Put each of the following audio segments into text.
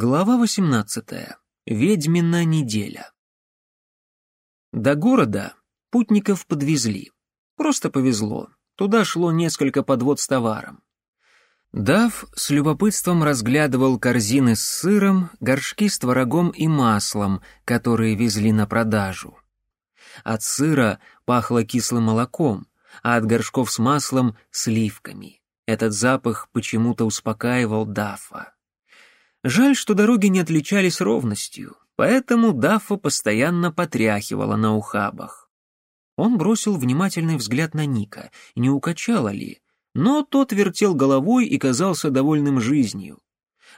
Глава 18. Ведьмина неделя. До города путников подвезли. Просто повезло. Туда шло несколько подвод с товаром. Дав с любопытством разглядывал корзины с сыром, горшки с творогом и маслом, которые везли на продажу. От сыра пахло кислым молоком, а от горшков с маслом — сливками. Этот запах почему-то успокаивал Дафа. Жаль, что дороги не отличались ровностью, поэтому Даффа постоянно потряхивала на ухабах. Он бросил внимательный взгляд на Ника, не укачало ли, но тот вертел головой и казался довольным жизнью.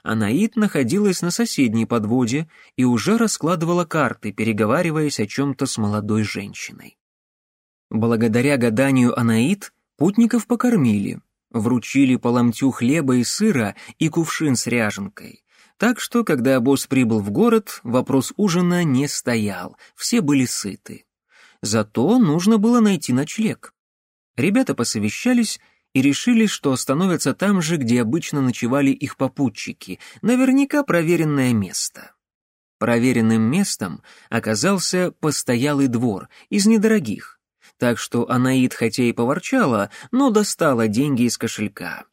Анаит находилась на соседней подводе и уже раскладывала карты, переговариваясь о чем-то с молодой женщиной. Благодаря гаданию Анаит путников покормили, вручили по ломтю хлеба и сыра и кувшин с ряженкой, так что, когда босс прибыл в город, вопрос ужина не стоял, все были сыты. Зато нужно было найти ночлег. Ребята посовещались и решили, что остановятся там же, где обычно ночевали их попутчики, наверняка проверенное место. Проверенным местом оказался постоялый двор из недорогих, так что Анаид хотя и поворчала, но достала деньги из кошелька.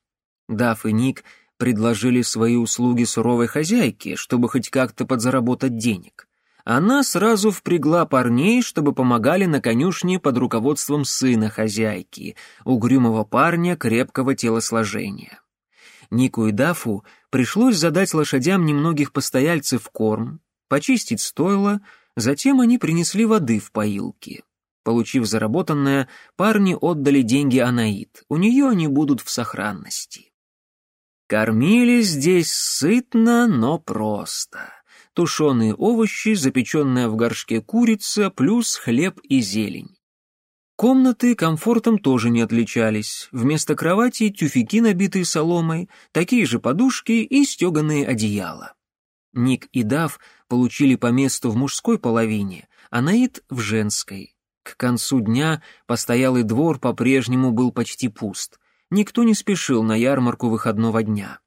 Даф и Ник предложили свои услуги суровой хозяйке, чтобы хоть как-то подзаработать денег. Она сразу впрягла парней, чтобы помогали на конюшне под руководством сына хозяйки, угрюмого парня крепкого телосложения. Нику и Дафу пришлось задать лошадям немногих постояльцев корм, почистить стойло, затем они принесли воды в поилки. Получив заработанное, парни отдали деньги Анаит, у нее они будут в сохранности. Кормили здесь сытно, но просто. Тушеные овощи, запеченная в горшке курица, плюс хлеб и зелень. Комнаты комфортом тоже не отличались. Вместо кровати тюфяки, набитые соломой, такие же подушки и стеганые одеяла. Ник и Дав получили по месту в мужской половине, а Наид — в женской. К концу дня постоялый двор по-прежнему был почти пуст — никто не спешил на ярмарку выходного дня.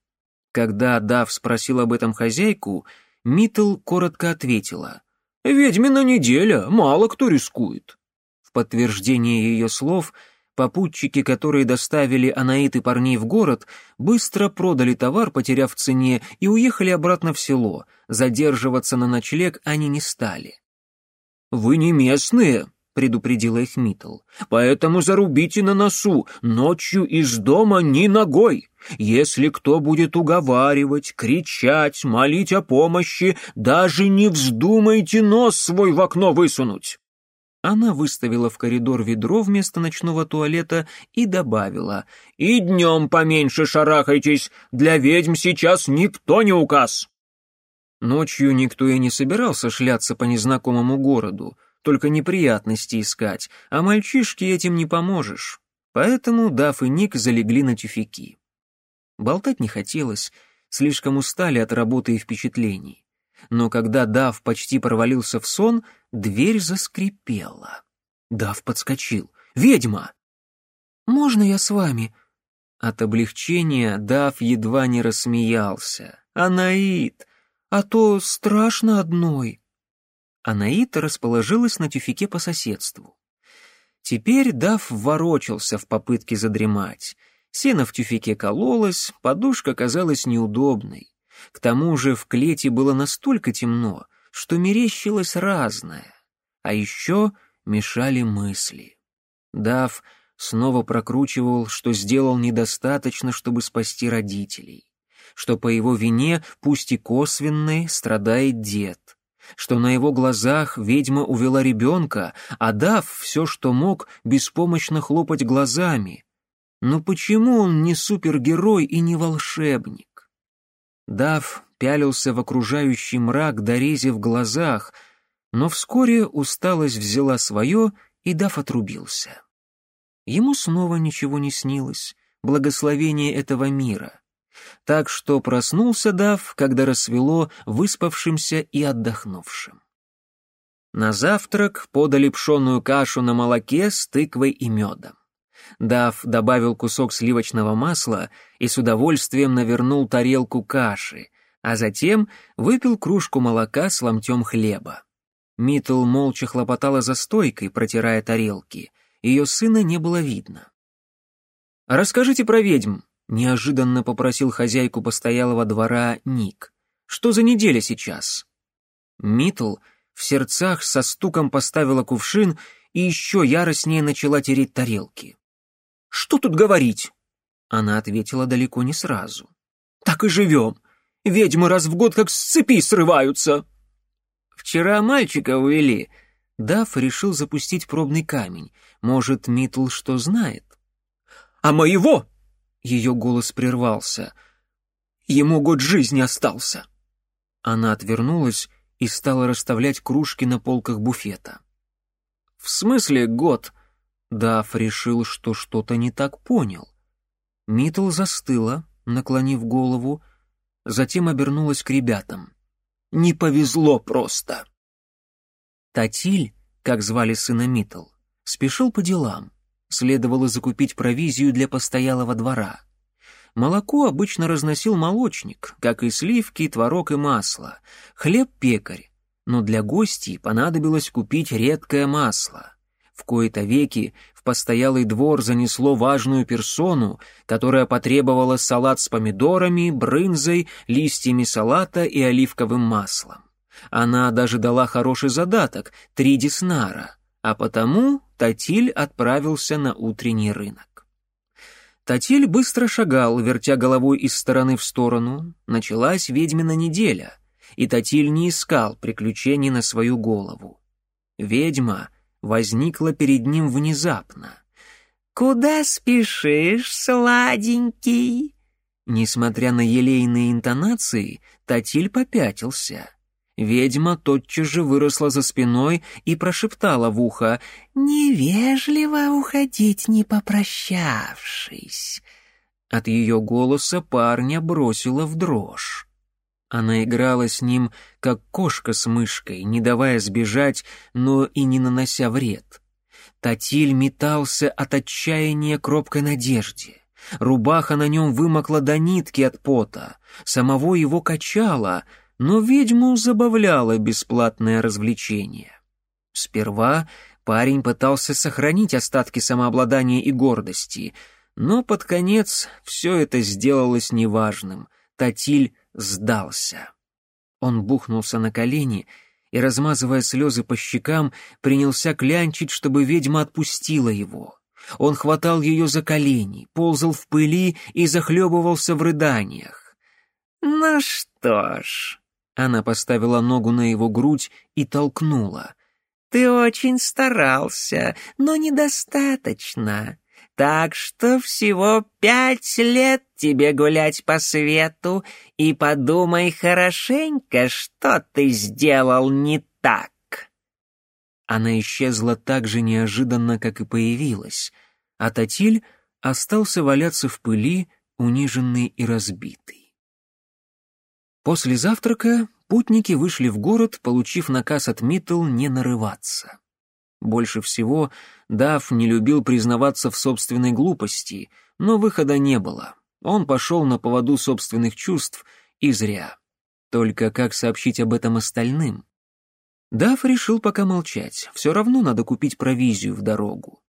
Когда Дав спросил об этом хозяйку, Митл коротко ответила «Ведьмина неделя, мало кто рискует». В подтверждение ее слов попутчики, которые доставили Анаит и парней в город, быстро продали товар, потеряв цене, и уехали обратно в село. Задерживаться на ночлег они не стали. «Вы не местные», — предупредила их Митл. «Поэтому зарубите на носу, ночью из дома ни ногой. Если кто будет уговаривать, кричать, молить о помощи, даже не вздумайте нос свой в окно высунуть». Она выставила в коридор ведро вместо ночного туалета и добавила «И днем поменьше шарахайтесь, для ведьм сейчас никто не указ». Ночью никто и не собирался шляться по незнакомому городу, только неприятности искать, а мальчишке этим не поможешь. Поэтому Даф и Ник залегли на тюфяки. Болтать не хотелось, слишком устали от работы и впечатлений. Но когда Дав почти провалился в сон, дверь заскрипела. Дав подскочил. «Ведьма!» «Можно я с вами?» От облегчения Дав едва не рассмеялся. «Анаит! А то страшно одной!» Анаита расположилась на тюфике по соседству. Теперь Дав ворочался в попытке задремать. Сено в тюфике кололось, подушка казалась неудобной. К тому же в клете было настолько темно, что мерещилось разное. А еще мешали мысли. Дав снова прокручивал, что сделал недостаточно, чтобы спасти родителей, что по его вине, пусть и косвенной, страдает дед, что на его глазах ведьма увела ребенка, а дав все, что мог, беспомощно хлопать глазами. Но почему он не супергерой и не волшебник? Дав пялился в окружающий мрак, дорезив в глазах, но вскоре усталость взяла свое, и Дав отрубился. Ему снова ничего не снилось, благословение этого мира так что проснулся Дав, когда рассвело, выспавшимся и отдохнувшим. На завтрак подали пшеную кашу на молоке с тыквой и медом. Дав добавил кусок сливочного масла и с удовольствием навернул тарелку каши, а затем выпил кружку молока с ломтем хлеба. Митл молча хлопотала за стойкой, протирая тарелки. Ее сына не было видно. «Расскажите про ведьм», — неожиданно попросил хозяйку постоялого двора Ник. «Что за неделя сейчас?» Митл в сердцах со стуком поставила кувшин и еще яростнее начала тереть тарелки. «Что тут говорить?» Она ответила далеко не сразу. «Так и живем. Ведьмы раз в год как с цепи срываются». «Вчера мальчика увели». Даф решил запустить пробный камень. Может, Митл что знает? «А моего?» Ее голос прервался. «Ему год жизни остался». Она отвернулась и стала расставлять кружки на полках буфета. «В смысле год?» Даф решил, что что-то не так понял. Митл застыла, наклонив голову, затем обернулась к ребятам. «Не повезло просто!» Татиль, как звали сына Митл, спешил по делам. Следовало закупить провизию для постоялого двора. Молоко обычно разносил молочник, как и сливки, творог и масло. Хлеб — пекарь. Но для гостей понадобилось купить редкое масло. В кои-то веки в постоялый двор занесло важную персону, которая потребовала салат с помидорами, брынзой, листьями салата и оливковым маслом. Она даже дала хороший задаток — три деснара, а потому Татиль отправился на утренний рынок. Татиль быстро шагал, вертя головой из стороны в сторону. Началась ведьмина неделя, и Татиль не искал приключений на свою голову. Ведьма возникла перед ним внезапно. «Куда спешишь, сладенький?» Несмотря на елейные интонации, Татиль попятился — Ведьма тотчас же выросла за спиной и прошептала в ухо «Невежливо уходить, не попрощавшись». От ее голоса парня бросила в дрожь. Она играла с ним, как кошка с мышкой, не давая сбежать, но и не нанося вред. Татиль метался от отчаяния к робкой надежде. Рубаха на нем вымокла до нитки от пота, самого его качало — но ведьму забавляло бесплатное развлечение. Сперва парень пытался сохранить остатки самообладания и гордости, но под конец все это сделалось неважным. Татиль сдался. Он бухнулся на колени и, размазывая слезы по щекам, принялся клянчить, чтобы ведьма отпустила его. Он хватал ее за колени, ползал в пыли и захлебывался в рыданиях. «Ну что ж», она поставила ногу на его грудь и толкнула. «Ты очень старался, но недостаточно. Так что всего пять лет тебе гулять по свету, и подумай хорошенько, что ты сделал не так». Она исчезла так же неожиданно, как и появилась, а Татиль остался валяться в пыли, униженный и разбитый. После завтрака путники вышли в город, получив наказ от Миттл не нарываться. Больше всего Даф не любил признаваться в собственной глупости, но выхода не было. Он пошел на поводу собственных чувств, и зря. Только как сообщить об этом остальным? Даф решил пока молчать, все равно надо купить провизию в дорогу.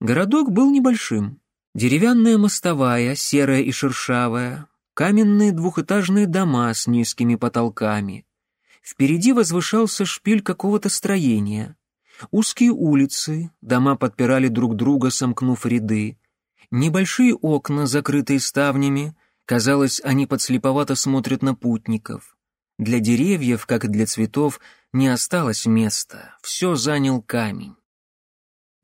Городок был небольшим. Деревянная мостовая, серая и шершавая, каменные двухэтажные дома с низкими потолками. Впереди возвышался шпиль какого-то строения. Узкие улицы, дома подпирали друг друга, сомкнув ряды. Небольшие окна, закрытые ставнями, казалось, они подслеповато смотрят на путников. Для деревьев, как и для цветов, не осталось места, все занял камень.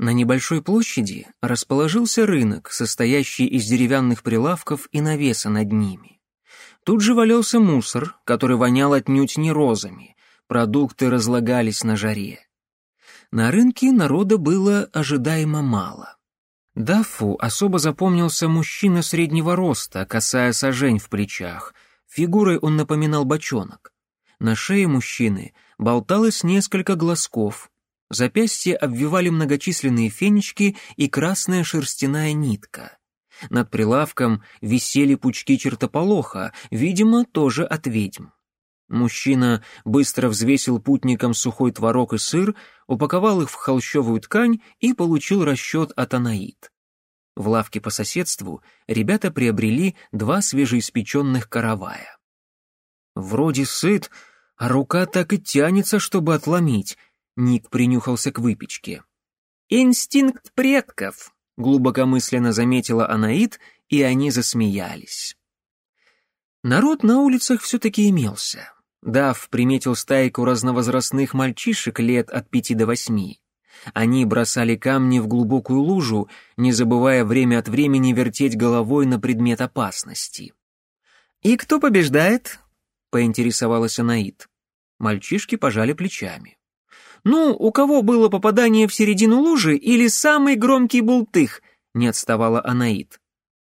На небольшой площади расположился рынок, состоящий из деревянных прилавков и навеса над ними. Тут же валялся мусор, который вонял отнюдь не розами, продукты разлагались на жаре. На рынке народа было ожидаемо мало. Дафу особо запомнился мужчина среднего роста, касая сажень в плечах. Фигурой он напоминал бочонок. На шее мужчины болталось несколько глазков, Запястья обвивали многочисленные фенечки и красная шерстяная нитка. Над прилавком висели пучки чертополоха, видимо, тоже от ведьм. Мужчина быстро взвесил путникам сухой творог и сыр, упаковал их в холщовую ткань и получил расчет от Анаид. В лавке по соседству ребята приобрели два свежеиспеченных каравая. «Вроде сыт, а рука так и тянется, чтобы отломить», — Ник принюхался к выпечке. «Инстинкт предков», — глубокомысленно заметила Анаид, и они засмеялись. Народ на улицах все-таки имелся. Дав приметил стайку разновозрастных мальчишек лет от пяти до восьми. Они бросали камни в глубокую лужу, не забывая время от времени вертеть головой на предмет опасности. «И кто побеждает?» — поинтересовалась Анаит. Мальчишки пожали плечами. «Ну, у кого было попадание в середину лужи или самый громкий бултых?» — не отставала Анаит.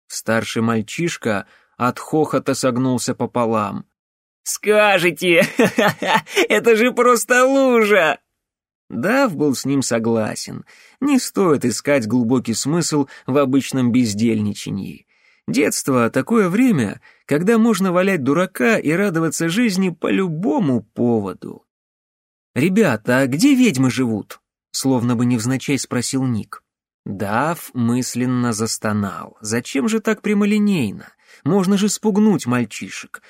Старший мальчишка от хохота согнулся пополам. «Скажете! Это же просто лужа!» Дав был с ним согласен. Не стоит искать глубокий смысл в обычном бездельничании. Детство — такое время, когда можно валять дурака и радоваться жизни по любому поводу. «Ребята, а где ведьмы живут?» — словно бы невзначай спросил Ник. Дав мысленно застонал. «Зачем же так прямолинейно? Можно же спугнуть мальчишек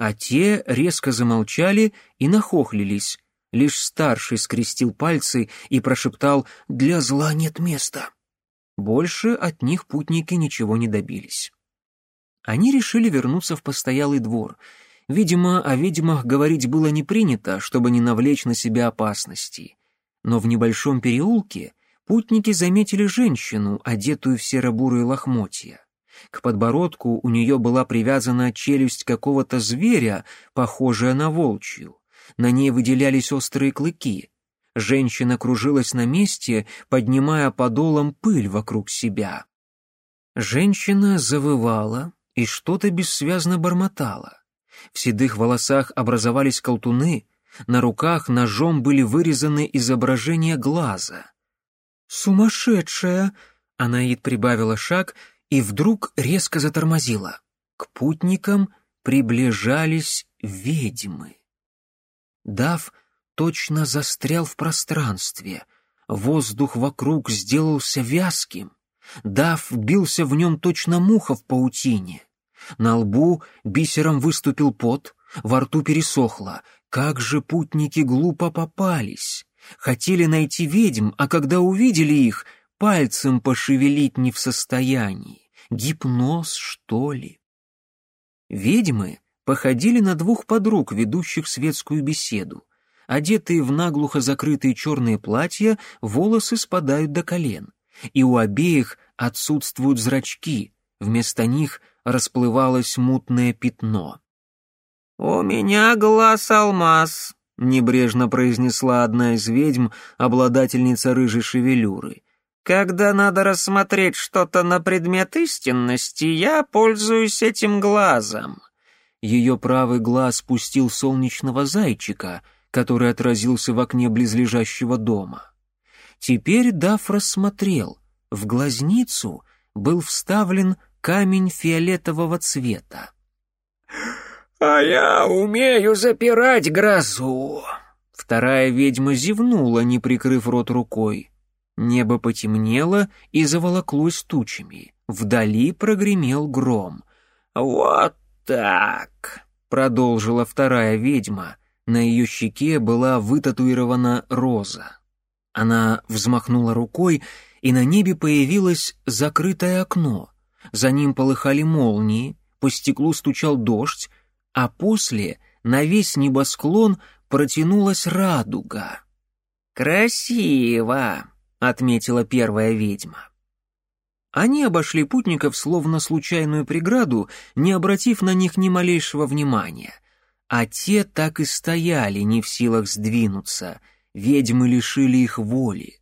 а те резко замолчали и нахохлились. Лишь старший скрестил пальцы и прошептал «Для зла нет места». Больше от них путники ничего не добились. Они решили вернуться в постоялый двор. Видимо, о ведьмах говорить было не принято, чтобы не навлечь на себя опасности. Но в небольшом переулке путники заметили женщину, одетую в серо-бурые лохмотья. К подбородку у нее была привязана челюсть какого-то зверя, похожая на волчью. На ней выделялись острые клыки. Женщина кружилась на месте, поднимая подолом пыль вокруг себя. Женщина завывала и что-то бессвязно бормотала. В седых волосах образовались колтуны, на руках ножом были вырезаны изображения глаза. «Сумасшедшая!» Анаид прибавила шаг и вдруг резко затормозила. К путникам приближались ведьмы. Дав точно застрял в пространстве. Воздух вокруг сделался вязким. Дав бился в нем точно муха в паутине. На лбу бисером выступил пот, во рту пересохло. Как же путники глупо попались! Хотели найти ведьм, а когда увидели их, пальцем пошевелить не в состоянии. Гипноз, что ли? Ведьмы походили на двух подруг, ведущих светскую беседу. Одетые в наглухо закрытые черные платья, волосы спадают до колен. И у обеих отсутствуют зрачки, вместо них расплывалось мутное пятно. «У меня глаз алмаз», — небрежно произнесла одна из ведьм, обладательница рыжей шевелюры. Когда надо рассмотреть что-то на предмет истинности, я пользуюсь этим глазом». Ее правый глаз пустил солнечного зайчика, который отразился в окне близлежащего дома. Теперь Даф рассмотрел. В глазницу был вставлен камень фиолетового цвета. «А я умею запирать грозу!» Вторая ведьма зевнула, не прикрыв рот рукой. Небо потемнело и заволоклось тучами. Вдали прогремел гром. «Вот так!» — продолжила вторая ведьма. На ее щеке была вытатуирована роза. Она взмахнула рукой, и на небе появилось закрытое окно. За ним полыхали молнии, по стеклу стучал дождь, а после на весь небосклон протянулась радуга. «Красиво!» отметила первая ведьма. Они обошли путников словно случайную преграду, не обратив на них ни малейшего внимания. А те так и стояли, не в силах сдвинуться. Ведьмы лишили их воли.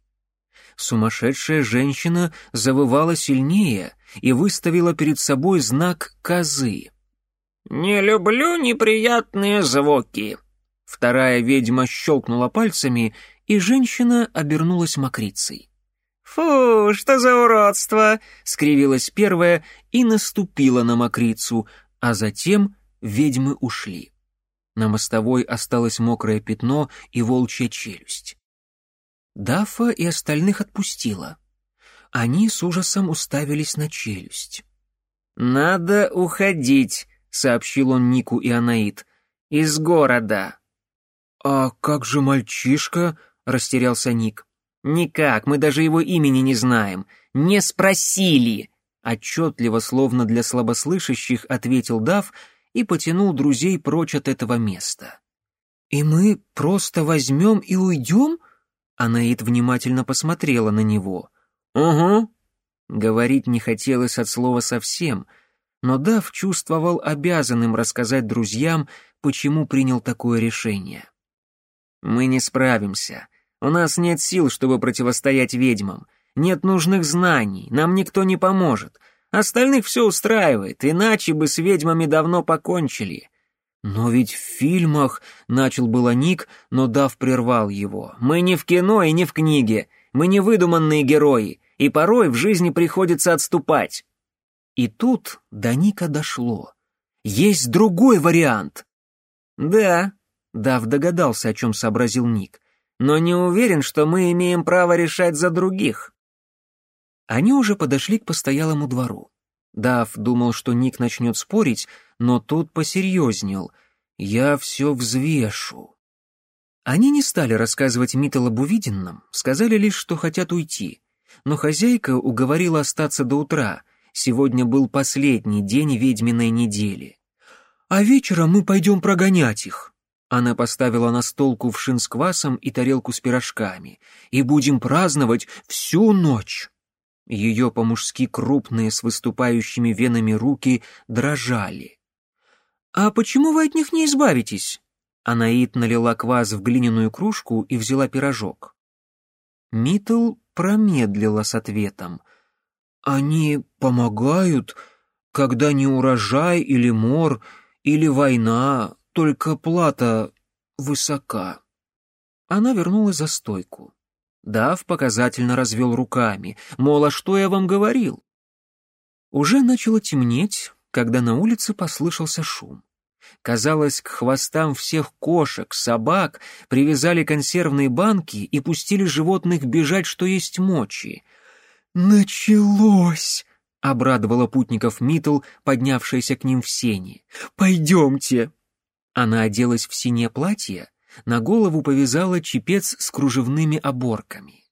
Сумасшедшая женщина завывала сильнее и выставила перед собой знак козы. «Не люблю неприятные звуки». Вторая ведьма щелкнула пальцами, и женщина обернулась мокрицей. «Фу, что за уродство!» — скривилась первая и наступила на мокрицу, а затем ведьмы ушли. На мостовой осталось мокрое пятно и волчья челюсть. Дафа и остальных отпустила. Они с ужасом уставились на челюсть. «Надо уходить», — сообщил он Нику и Анаит. «Из города». «А как же мальчишка?» — растерялся Ник. «Никак, мы даже его имени не знаем. Не спросили!» Отчетливо, словно для слабослышащих, ответил Дав и потянул друзей прочь от этого места. «И мы просто возьмем и уйдем?» Анаит внимательно посмотрела на него. «Угу». Говорить не хотелось от слова совсем, но Дав чувствовал обязанным рассказать друзьям, почему принял такое решение. «Мы не справимся. У нас нет сил, чтобы противостоять ведьмам. Нет нужных знаний, нам никто не поможет. Остальных все устраивает, иначе бы с ведьмами давно покончили». «Но ведь в фильмах...» — начал было Ник, но Дав прервал его. «Мы не в кино и не в книге. Мы не выдуманные герои, и порой в жизни приходится отступать». И тут до Ника дошло. Есть другой вариант. «Да», — Дав догадался, о чем сообразил Ник но не уверен, что мы имеем право решать за других». Они уже подошли к постоялому двору. Дав думал, что Ник начнет спорить, но тут посерьезнел. «Я все взвешу». Они не стали рассказывать Митал об увиденном, сказали лишь, что хотят уйти. Но хозяйка уговорила остаться до утра. Сегодня был последний день ведьминой недели. «А вечером мы пойдем прогонять их», она поставила на стол кувшин с квасом и тарелку с пирожками. «И будем праздновать всю ночь!» Ее по-мужски крупные с выступающими венами руки дрожали. «А почему вы от них не избавитесь?» Анаит налила квас в глиняную кружку и взяла пирожок. Митл промедлила с ответом. «Они помогают, когда не урожай или мор, или война, только плата высока». Она вернулась за стойку. Дав показательно развел руками, мол, а что я вам говорил? Уже начало темнеть, когда на улице послышался шум. Казалось, к хвостам всех кошек, собак привязали консервные банки и пустили животных бежать, что есть мочи. «Началось!» — обрадовала путников Митл, поднявшаяся к ним в сени. «Пойдемте!» Она оделась в синее платье, на голову повязала чепец с кружевными оборками.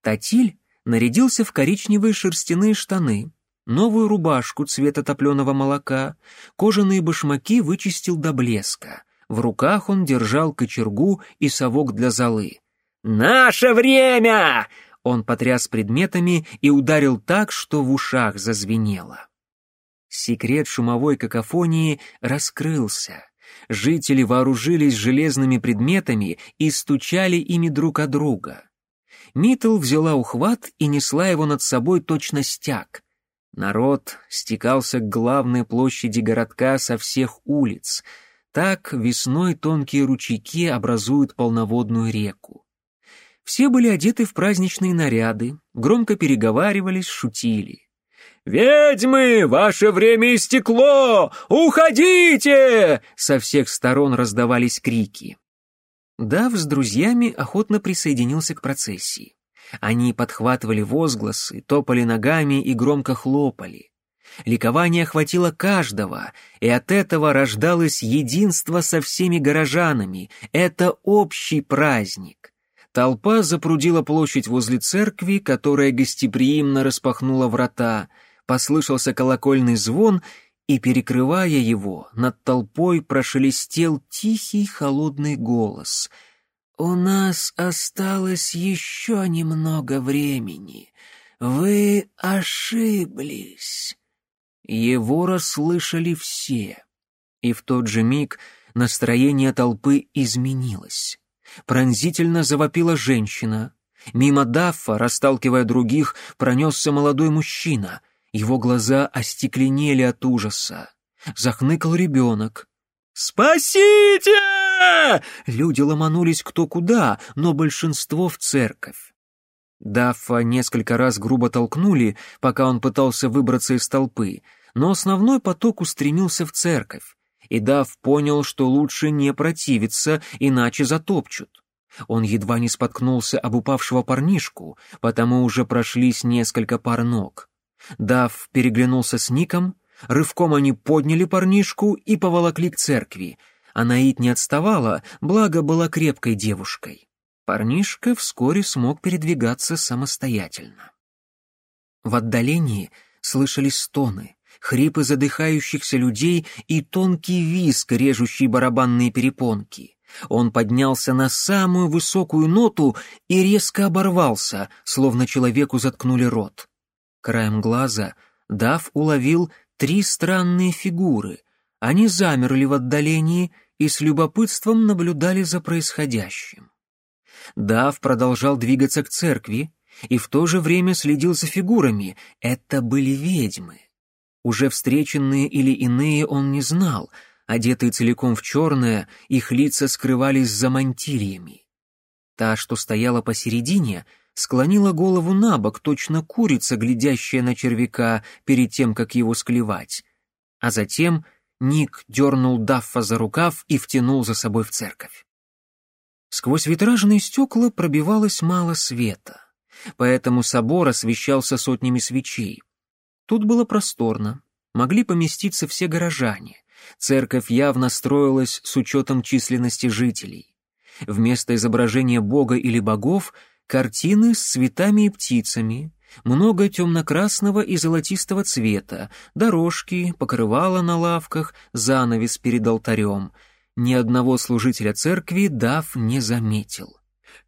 Татиль нарядился в коричневые шерстяные штаны, новую рубашку цвета топленого молока, кожаные башмаки вычистил до блеска. В руках он держал кочергу и совок для золы. «Наше время!» Он потряс предметами и ударил так, что в ушах зазвенело. Секрет шумовой какофонии раскрылся. Жители вооружились железными предметами и стучали ими друг о друга. Митл взяла ухват и несла его над собой точно стяг. Народ стекался к главной площади городка со всех улиц. Так весной тонкие ручейки образуют полноводную реку. Все были одеты в праздничные наряды, громко переговаривались, шутили. «Ведьмы, ваше время истекло! Уходите!» Со всех сторон раздавались крики. Дав с друзьями охотно присоединился к процессии. Они подхватывали возгласы, топали ногами и громко хлопали. Ликование охватило каждого, и от этого рождалось единство со всеми горожанами. Это общий праздник. Толпа запрудила площадь возле церкви, которая гостеприимно распахнула врата — послышался колокольный звон, и, перекрывая его, над толпой прошелестел тихий холодный голос. «У нас осталось еще немного времени. Вы ошиблись». Его расслышали все. И в тот же миг настроение толпы изменилось. Пронзительно завопила женщина. Мимо Даффа, расталкивая других, пронесся молодой мужчина — его глаза остекленели от ужаса. Захныкал ребенок. «Спасите!» Люди ломанулись кто куда, но большинство в церковь. Даффа несколько раз грубо толкнули, пока он пытался выбраться из толпы, но основной поток устремился в церковь, и Дафф понял, что лучше не противиться, иначе затопчут. Он едва не споткнулся об упавшего парнишку, потому уже прошлись несколько пар ног. Дафф переглянулся с Ником, рывком они подняли парнишку и поволокли к церкви. Анаит не отставала, благо была крепкой девушкой. Парнишка вскоре смог передвигаться самостоятельно. В отдалении слышались стоны, хрипы задыхающихся людей и тонкий виск, режущий барабанные перепонки. Он поднялся на самую высокую ноту и резко оборвался, словно человеку заткнули рот. Краем глаза Дав уловил три странные фигуры. Они замерли в отдалении и с любопытством наблюдали за происходящим. Дав продолжал двигаться к церкви и в то же время следил за фигурами. Это были ведьмы. Уже встреченные или иные он не знал. Одетые целиком в черное, их лица скрывались за мантильями. Та, что стояла посередине, склонила голову на бок, точно курица, глядящая на червяка перед тем, как его склевать. А затем Ник дернул Даффа за рукав и втянул за собой в церковь. Сквозь витражные стекла пробивалось мало света, поэтому собор освещался сотнями свечей. Тут было просторно, могли поместиться все горожане. Церковь явно строилась с учетом численности жителей. Вместо изображения бога или богов — картины с цветами и птицами, много темно-красного и золотистого цвета, дорожки, покрывала на лавках, занавес перед алтарем — ни одного служителя церкви Дав не заметил.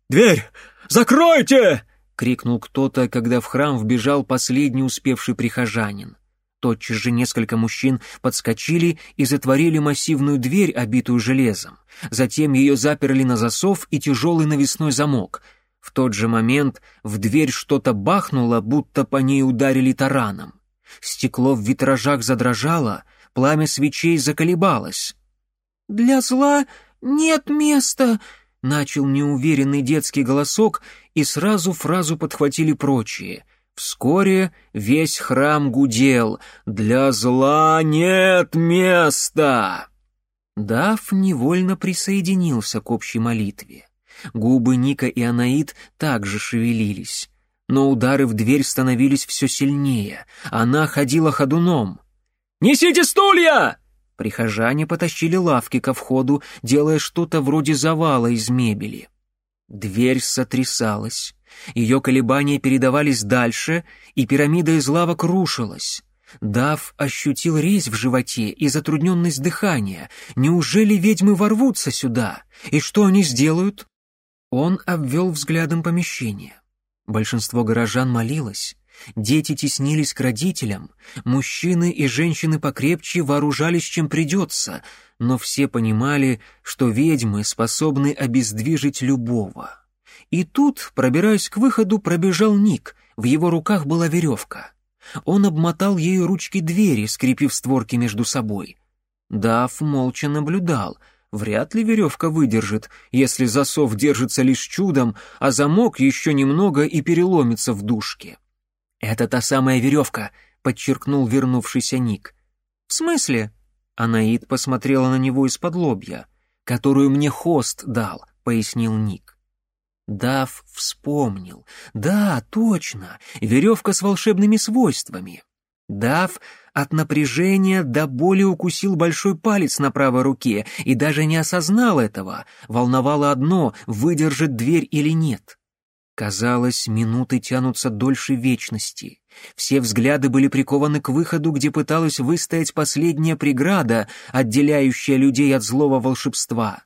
«Дверь! Закройте!» — крикнул кто-то, когда в храм вбежал последний успевший прихожанин. Тотчас же несколько мужчин подскочили и затворили массивную дверь, обитую железом. Затем ее заперли на засов и тяжелый навесной замок. В тот же момент в дверь что-то бахнуло, будто по ней ударили тараном. Стекло в витражах задрожало, пламя свечей заколебалось. «Для зла нет места», — начал неуверенный детский голосок, и сразу фразу подхватили прочие. Вскоре весь храм гудел «Для зла нет места!» Дав невольно присоединился к общей молитве. Губы Ника и Анаит также шевелились. Но удары в дверь становились все сильнее. Она ходила ходуном. «Несите стулья!» Прихожане потащили лавки ко входу, делая что-то вроде завала из мебели. Дверь сотрясалась. Ее колебания передавались дальше, и пирамида из лавок рушилась. Дав ощутил резь в животе и затрудненность дыхания. Неужели ведьмы ворвутся сюда? И что они сделают? Он обвел взглядом помещение. Большинство горожан молилось. Дети теснились к родителям, мужчины и женщины покрепче вооружались чем придется, но все понимали, что ведьмы способны обездвижить любого. И тут, пробираясь к выходу, пробежал Ник, в его руках была веревка. Он обмотал ею ручки двери, скрепив створки между собой. Дав молча наблюдал — Вряд ли веревка выдержит, если засов держится лишь чудом, а замок еще немного и переломится в дужке. «Это та самая веревка», — подчеркнул вернувшийся Ник. «В смысле?» — Анаид посмотрела на него из-под лобья. «Которую мне хост дал», — пояснил Ник. Дав вспомнил. «Да, точно, веревка с волшебными свойствами». Дав от напряжения до боли укусил большой палец на правой руке и даже не осознал этого. Волновало одно — выдержит дверь или нет. Казалось, минуты тянутся дольше вечности. Все взгляды были прикованы к выходу, где пыталась выстоять последняя преграда, отделяющая людей от злого волшебства.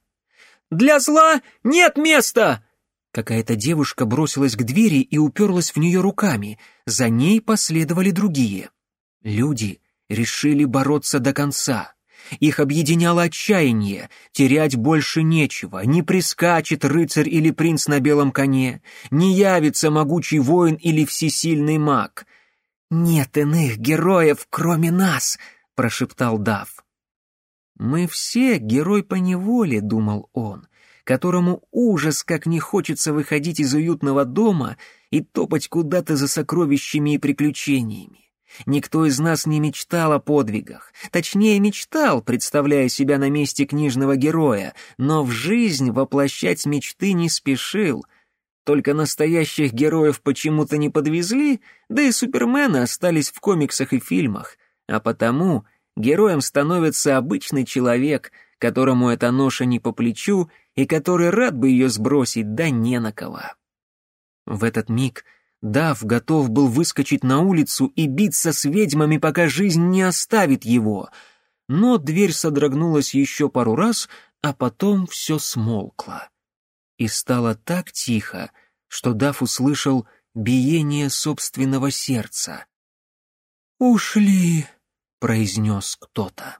«Для зла нет места!» Какая-то девушка бросилась к двери и уперлась в нее руками. За ней последовали другие. Люди решили бороться до конца. Их объединяло отчаяние, терять больше нечего, не прискачет рыцарь или принц на белом коне, не явится могучий воин или всесильный маг. «Нет иных героев, кроме нас», — прошептал Дав. «Мы все герой по неволе», — думал он, которому ужас, как не хочется выходить из уютного дома и топать куда-то за сокровищами и приключениями. Никто из нас не мечтал о подвигах. Точнее, мечтал, представляя себя на месте книжного героя, но в жизнь воплощать мечты не спешил. Только настоящих героев почему-то не подвезли, да и супермены остались в комиксах и фильмах. А потому героем становится обычный человек, которому эта ноша не по плечу и который рад бы ее сбросить, да не на кого. В этот миг — Дав готов был выскочить на улицу и биться с ведьмами, пока жизнь не оставит его. Но дверь содрогнулась еще пару раз, а потом все смолкло. И стало так тихо, что Дав услышал биение собственного сердца. «Ушли», — произнес кто-то.